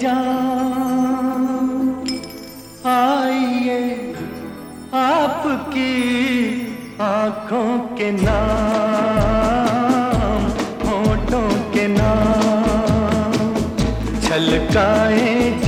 जा आइए आपकी आँखों के नाम। ललकाएँ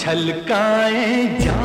छलकाए जा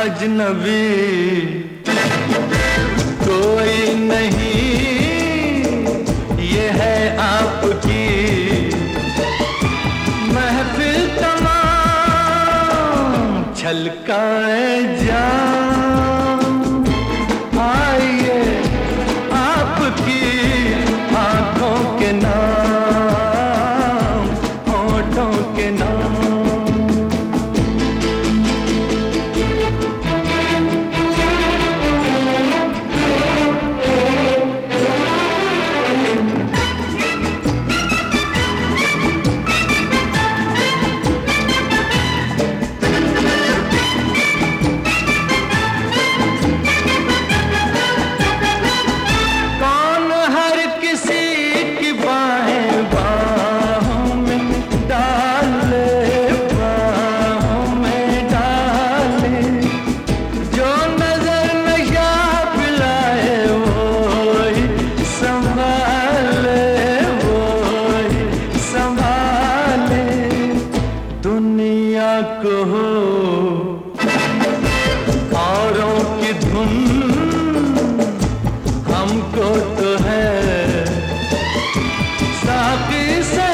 अजनबी। कोई नहीं ये है आपकी महफिल तमाम। छलकाए जान। हो औरों की धुन हमको तो है। साकी से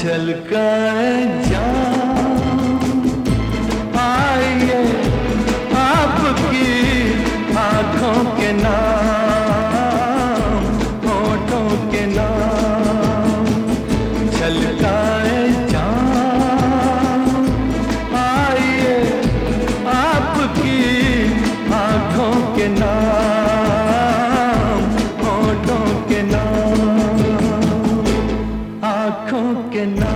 छलका enough.